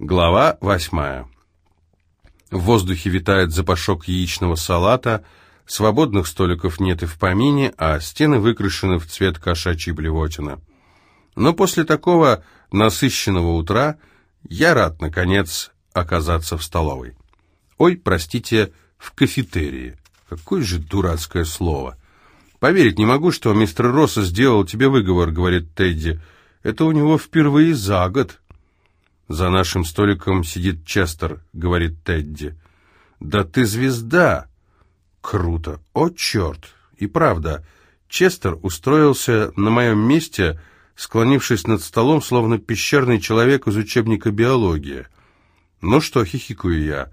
Глава восьмая. В воздухе витает запашок яичного салата, свободных столиков нет и в помине, а стены выкрашены в цвет кошачьей блевотины. Но после такого насыщенного утра я рад, наконец, оказаться в столовой. Ой, простите, в кафетерии. Какое же дурацкое слово. Поверить не могу, что мистер Росса сделал тебе выговор, говорит Тедди. Это у него впервые за год. «За нашим столиком сидит Честер», — говорит Тедди. «Да ты звезда!» «Круто! О, черт!» И правда, Честер устроился на моем месте, склонившись над столом, словно пещерный человек из учебника биологии. «Ну что, хихикаю я,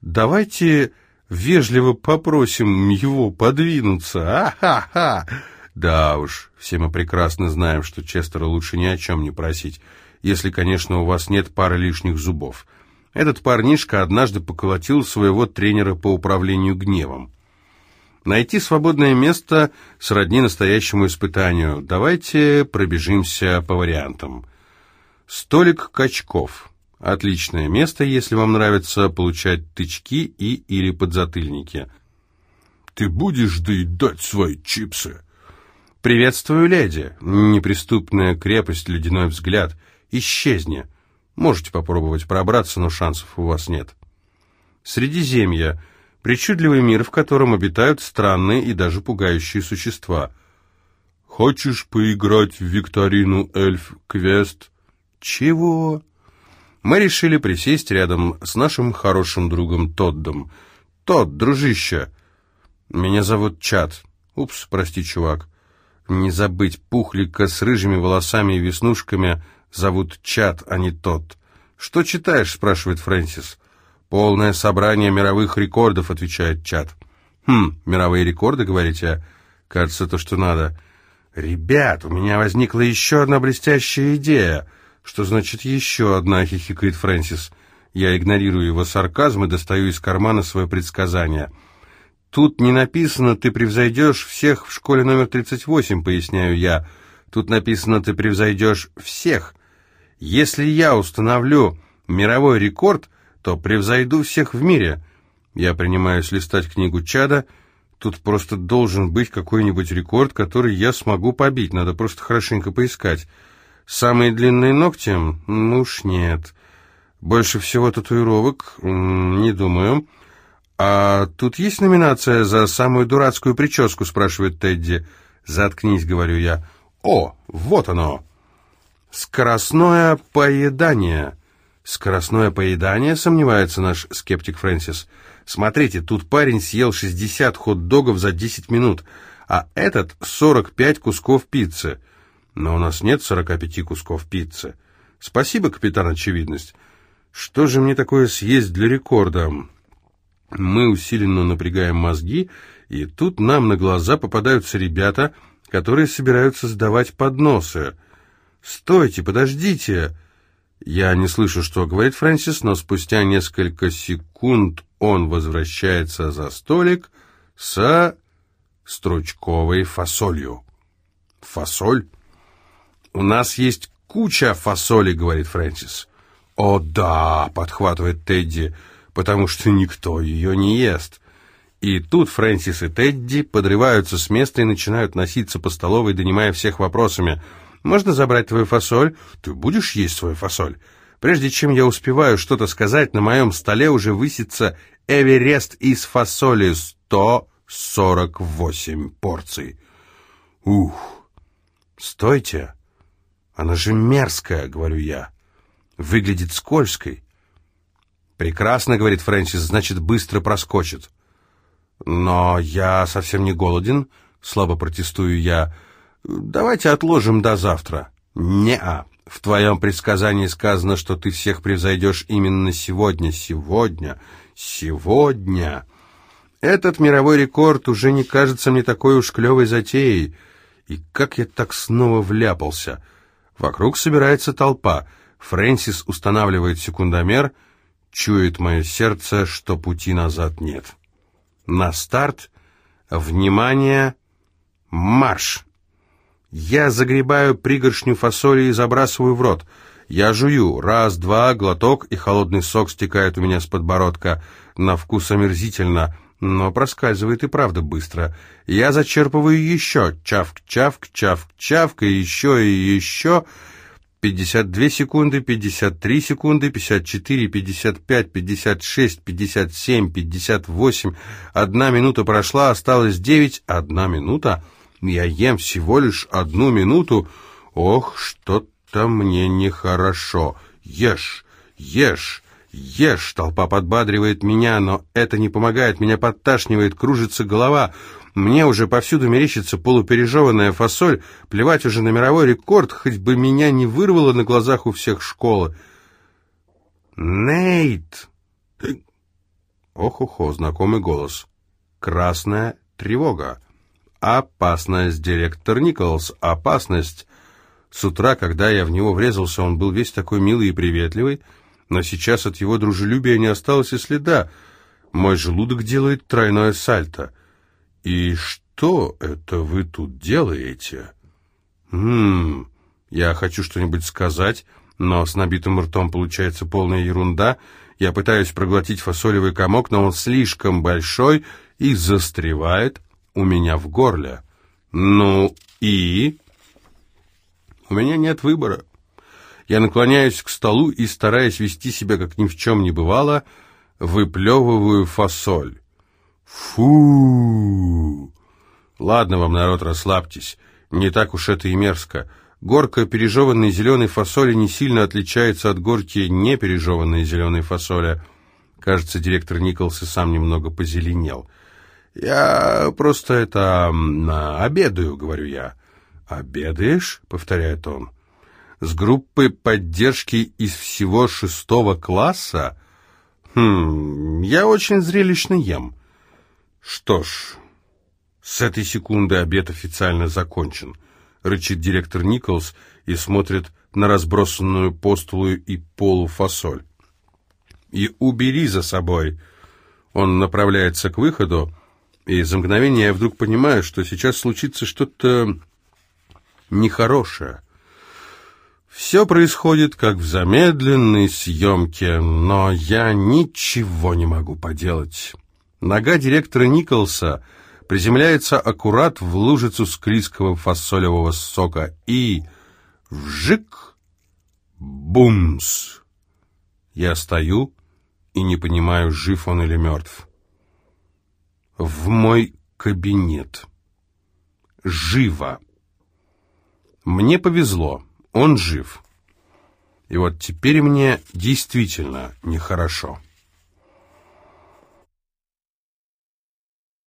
давайте вежливо попросим его подвинуться. А-ха-ха!» Да уж, все мы прекрасно знаем, что Честера лучше ни о чем не просить если, конечно, у вас нет пары лишних зубов. Этот парнишка однажды поколотил своего тренера по управлению гневом. Найти свободное место сродни настоящему испытанию. Давайте пробежимся по вариантам. Столик качков. Отличное место, если вам нравится получать тычки и или подзатыльники. «Ты будешь доедать свои чипсы?» «Приветствую, леди!» Неприступная крепость, ледяной взгляд — исчезни. Можете попробовать пробраться, но шансов у вас нет. Средиземье — причудливый мир, в котором обитают странные и даже пугающие существа. «Хочешь поиграть в викторину эльф-квест?» «Чего?» Мы решили присесть рядом с нашим хорошим другом Тоддом. «Тодд, дружище!» «Меня зовут Чат». «Упс, прости, чувак». «Не забыть пухлика с рыжими волосами и веснушками», зовут Чат, а не тот. «Что читаешь?» — спрашивает Фрэнсис. «Полное собрание мировых рекордов», — отвечает Чат. «Хм, мировые рекорды, говорите? Кажется, то, что надо». «Ребят, у меня возникла еще одна блестящая идея». «Что значит еще одна?» — хихикает Фрэнсис. Я игнорирую его сарказм и достаю из кармана свое предсказание. «Тут не написано, ты превзойдешь всех в школе номер 38», — поясняю я. «Тут написано, ты превзойдешь всех». Если я установлю мировой рекорд, то превзойду всех в мире. Я принимаюсь листать книгу Чада. Тут просто должен быть какой-нибудь рекорд, который я смогу побить. Надо просто хорошенько поискать. Самые длинные ногти? Ну уж нет. Больше всего татуировок? Не думаю. А тут есть номинация за самую дурацкую прическу, спрашивает Тедди. Заткнись, говорю я. О, вот оно. «Скоростное поедание». «Скоростное поедание?» — сомневается наш скептик Фрэнсис. «Смотрите, тут парень съел 60 хот-догов за 10 минут, а этот 45 кусков пиццы. Но у нас нет 45 кусков пиццы. Спасибо, капитан Очевидность. Что же мне такое съесть для рекорда?» Мы усиленно напрягаем мозги, и тут нам на глаза попадаются ребята, которые собираются сдавать подносы — «Стойте, подождите!» Я не слышу, что говорит Фрэнсис, но спустя несколько секунд он возвращается за столик со стручковой фасолью. «Фасоль?» «У нас есть куча фасоли», — говорит Фрэнсис. «О да», — подхватывает Тедди, — «потому что никто ее не ест». И тут Фрэнсис и Тедди подрываются с места и начинают носиться по столовой, донимая всех вопросами — можно забрать твою фасоль? Ты будешь есть свою фасоль? Прежде чем я успеваю что-то сказать, на моем столе уже высится Эверест из фасоли 148 порций. Ух! Стойте! Она же мерзкая, говорю я. Выглядит скользкой. Прекрасно, говорит Фрэнсис, значит, быстро проскочит. Но я совсем не голоден, слабо протестую я. Давайте отложим до завтра. Не-а. В твоем предсказании сказано, что ты всех превзойдешь именно сегодня. Сегодня. Сегодня. Этот мировой рекорд уже не кажется мне такой уж клевой затеей. И как я так снова вляпался? Вокруг собирается толпа. Фрэнсис устанавливает секундомер. Чует мое сердце, что пути назад нет. На старт. Внимание. Марш! Я загребаю пригоршню фасоли и забрасываю в рот. Я жую. Раз, два, глоток, и холодный сок стекает у меня с подбородка. На вкус омерзительно, но проскальзывает и правда быстро. Я зачерпываю еще. Чавк, чавк, чавк, чавк, и еще, и еще... 52 секунды, 53 секунды, 54, 55, 56, 57, 58. Одна минута прошла, осталось 9. Одна минута? Я ем всего лишь одну минуту. Ох, что-то мне нехорошо. Ешь, ешь, ешь. Толпа подбадривает меня, но это не помогает. Меня подташнивает, кружится голова. Мне уже повсюду мерещится полупережеванная фасоль, плевать уже на мировой рекорд, хоть бы меня не вырвало на глазах у всех школы. «Нейт!» Ох-охо, знакомый голос. «Красная тревога. Опасность, директор Николс, опасность!» С утра, когда я в него врезался, он был весь такой милый и приветливый, но сейчас от его дружелюбия не осталось и следа. Мой желудок делает тройное сальто — «И что это вы тут делаете?» «Ммм, я хочу что-нибудь сказать, но с набитым ртом получается полная ерунда. Я пытаюсь проглотить фасолевый комок, но он слишком большой и застревает у меня в горле. Ну и...» «У меня нет выбора». Я наклоняюсь к столу и, стараясь вести себя, как ни в чем не бывало, выплевываю фасоль. Фу! Ладно вам, народ, расслабьтесь. Не так уж это и мерзко. Горка пережеванной зеленой фасоли не сильно отличается от горки непережеванной зеленой фасоли. Кажется, директор Николс и сам немного позеленел. «Я просто это... обедаю», — говорю я. «Обедаешь?» — повторяет он. «С группой поддержки из всего шестого класса? Хм, я очень зрелищно ем». «Что ж, с этой секунды обед официально закончен», — рычит директор Николс и смотрит на разбросанную по и полу фасоль. «И убери за собой». Он направляется к выходу, и за мгновение я вдруг понимаю, что сейчас случится что-то нехорошее. Все происходит как в замедленной съемке, но я ничего не могу поделать. Нога директора Николса приземляется аккурат в лужицу склизкого фасолевого сока и... Вжик! Бумс! Я стою и не понимаю, жив он или мертв. В мой кабинет. Живо! Мне повезло, он жив. И вот теперь мне действительно нехорошо.